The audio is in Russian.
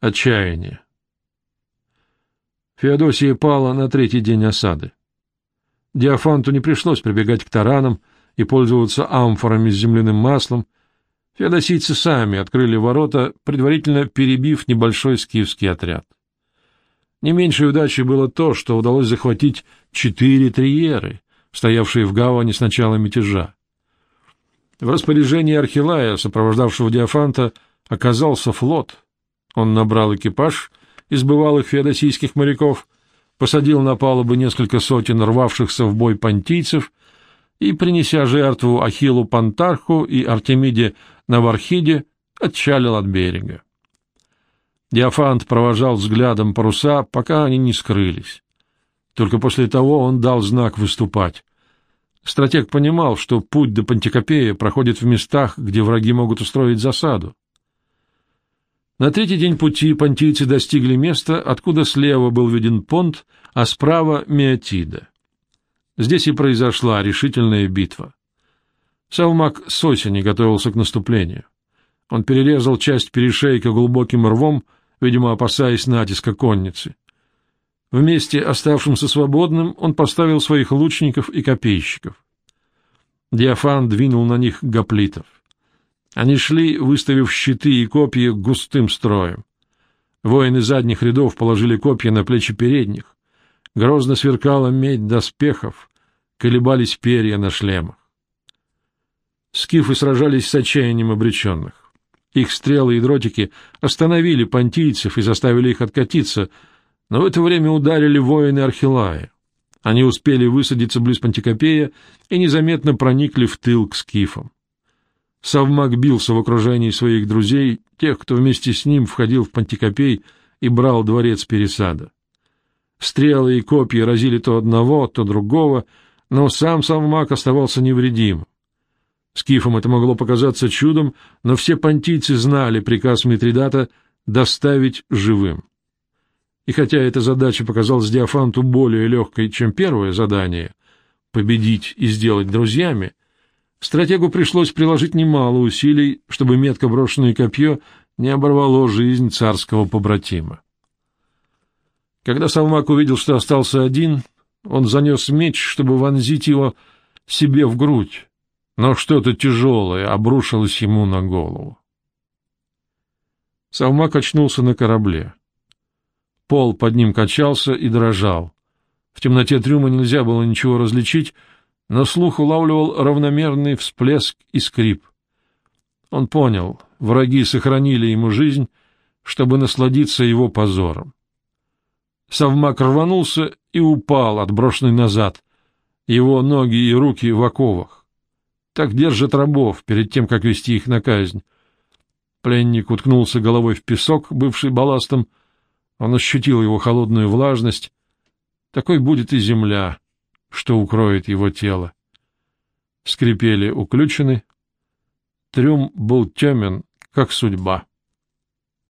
Отчаяние. Феодосия пала на третий день осады. Диофанту не пришлось прибегать к таранам и пользоваться амфорами с земляным маслом. Феодосийцы сами открыли ворота, предварительно перебив небольшой скифский отряд. Не меньшей удачей было то, что удалось захватить четыре триеры, стоявшие в гавани с начала мятежа. В распоряжении Архилая, сопровождавшего Диофанта, оказался флот. Он набрал экипаж из бывалых феодосийских моряков, посадил на палубы несколько сотен рвавшихся в бой понтийцев и, принеся жертву Ахиллу Пантарху и Артемиде Навархиде, отчалил от берега. Диофант провожал взглядом паруса, пока они не скрылись. Только после того он дал знак выступать. Стратег понимал, что путь до Пантикопея проходит в местах, где враги могут устроить засаду. На третий день пути понтийцы достигли места, откуда слева был виден понт, а справа — Меотида. Здесь и произошла решительная битва. Савмак с осени готовился к наступлению. Он перерезал часть перешейка глубоким рвом, видимо, опасаясь натиска конницы. В месте, оставшемся свободным, он поставил своих лучников и копейщиков. Диафан двинул на них гоплитов. Они шли, выставив щиты и копья густым строем. Воины задних рядов положили копья на плечи передних. Грозно сверкала медь доспехов, колебались перья на шлемах. Скифы сражались с отчаянием обреченных. Их стрелы и дротики остановили понтийцев и заставили их откатиться — но в это время ударили воины Архилая. Они успели высадиться близ Пантикопея и незаметно проникли в тыл к скифам. Савмак бился в окружении своих друзей, тех, кто вместе с ним входил в Пантикопей и брал дворец Пересада. Стрелы и копья разили то одного, то другого, но сам Савмак оставался невредим. Скифам это могло показаться чудом, но все понтийцы знали приказ Митридата доставить живым. И хотя эта задача показалась Диофанту более легкой, чем первое задание — победить и сделать друзьями, стратегу пришлось приложить немало усилий, чтобы метко брошенное копье не оборвало жизнь царского побратима. Когда Салмак увидел, что остался один, он занес меч, чтобы вонзить его себе в грудь, но что-то тяжелое обрушилось ему на голову. Салмак очнулся на корабле. Пол под ним качался и дрожал. В темноте трюма нельзя было ничего различить, но слух улавливал равномерный всплеск и скрип. Он понял, враги сохранили ему жизнь, чтобы насладиться его позором. Совмак рванулся и упал, отброшенный назад, его ноги и руки в оковах. Так держат рабов перед тем, как вести их на казнь. Пленник уткнулся головой в песок, бывший балластом, он ощутил его холодную влажность. Такой будет и земля, что укроет его тело. Скрипели уключены. Трюм был темен, как судьба.